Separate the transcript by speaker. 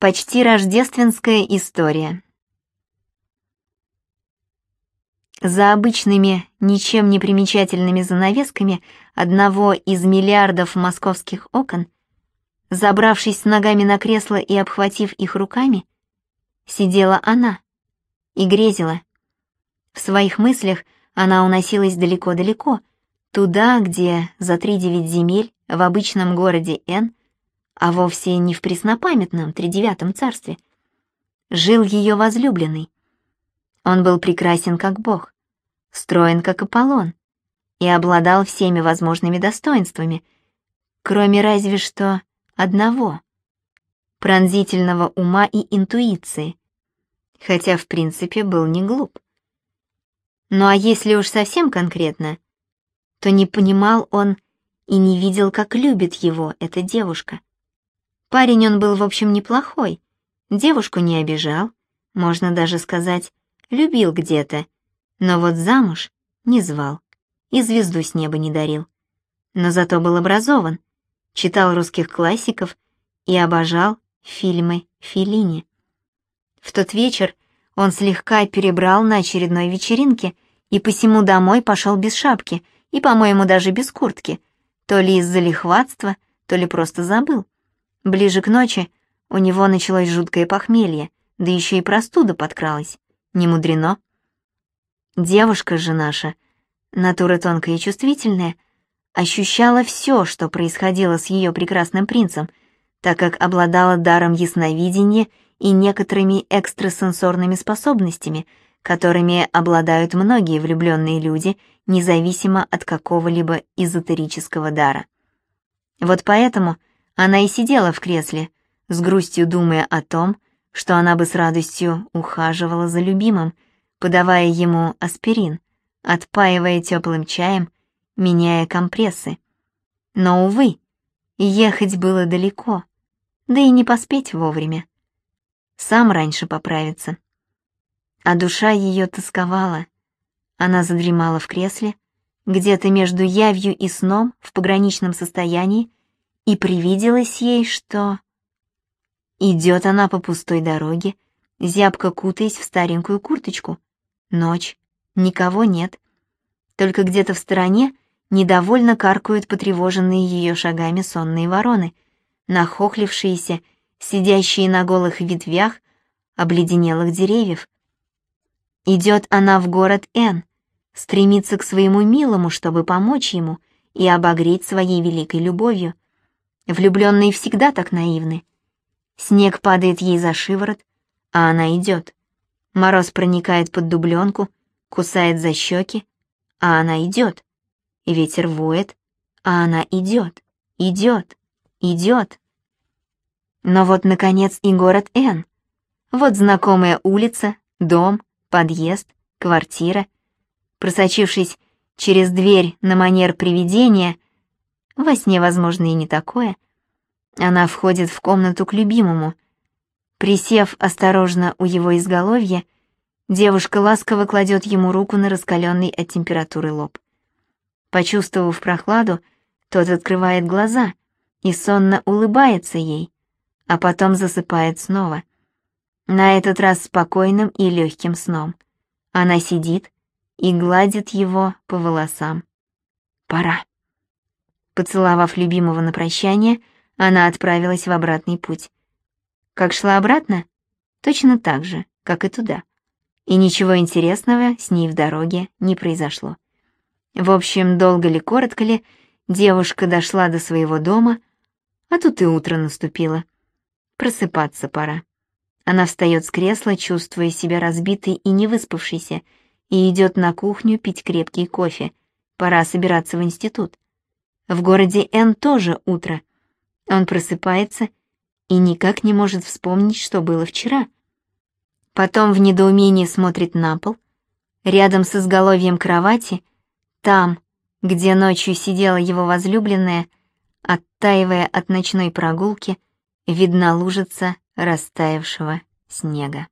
Speaker 1: Почти рождественская история. За обычными, ничем не примечательными занавесками одного из миллиардов московских окон, забравшись ногами на кресло и обхватив их руками, сидела она и грезила. В своих мыслях она уносилась далеко-далеко, туда, где за три девять земель в обычном городе Н а вовсе не в преснопамятном тридевятом царстве, жил ее возлюбленный. Он был прекрасен как бог, строен как Аполлон и обладал всеми возможными достоинствами, кроме разве что одного — пронзительного ума и интуиции, хотя в принципе был не глуп. Ну а если уж совсем конкретно, то не понимал он и не видел, как любит его эта девушка. Парень он был, в общем, неплохой. Девушку не обижал, можно даже сказать, любил где-то. Но вот замуж не звал и звезду с неба не дарил. Но зато был образован, читал русских классиков и обожал фильмы Феллини. В тот вечер он слегка перебрал на очередной вечеринке и посему домой пошел без шапки и, по-моему, даже без куртки, то ли из-за лихватства, то ли просто забыл. Ближе к ночи у него началось жуткое похмелье, да еще и простуда подкралась. Не мудрено. Девушка же наша, натура тонкая и чувствительная, ощущала все, что происходило с ее прекрасным принцем, так как обладала даром ясновидения и некоторыми экстрасенсорными способностями, которыми обладают многие влюбленные люди, независимо от какого-либо эзотерического дара. Вот поэтому — она и сидела в кресле, с грустью думая о том, что она бы с радостью ухаживала за любимым, подавая ему аспирин, отпаивая теплым чаем, меняя компрессы. Но, увы, ехать было далеко, да и не поспеть вовремя. Сам раньше поправится. А душа ее тосковала. Она задремала в кресле, где-то между явью и сном в пограничном состоянии, и привиделось ей, что... Идет она по пустой дороге, зябко кутаясь в старенькую курточку. Ночь, никого нет. Только где-то в стороне недовольно каркают потревоженные ее шагами сонные вороны, нахохлившиеся, сидящие на голых ветвях обледенелых деревьев. Идет она в город Н, стремится к своему милому, чтобы помочь ему и обогреть своей великой любовью. Влюбленные всегда так наивны. Снег падает ей за шиворот, а она идет. Мороз проникает под дубленку, кусает за щеки, а она идет. Ветер воет, а она идет, идет, идет. Но вот, наконец, и город Н. Вот знакомая улица, дом, подъезд, квартира. Просочившись через дверь на манер привидения — во сне, возможно, и не такое. Она входит в комнату к любимому. Присев осторожно у его изголовья, девушка ласково кладет ему руку на раскаленный от температуры лоб. Почувствовав прохладу, тот открывает глаза и сонно улыбается ей, а потом засыпает снова. На этот раз спокойным и легким сном. Она сидит и гладит его по волосам. Пора. Поцеловав любимого на прощание, она отправилась в обратный путь. Как шла обратно? Точно так же, как и туда. И ничего интересного с ней в дороге не произошло. В общем, долго ли, коротко ли, девушка дошла до своего дома, а тут и утро наступило. Просыпаться пора. Она встает с кресла, чувствуя себя разбитой и невыспавшейся, и идет на кухню пить крепкий кофе. Пора собираться в институт. В городе Н тоже утро. Он просыпается и никак не может вспомнить, что было вчера. Потом в недоумении смотрит на пол. Рядом с изголовьем кровати, там, где ночью сидела его возлюбленная, оттаивая от ночной прогулки, видна лужица растаявшего снега.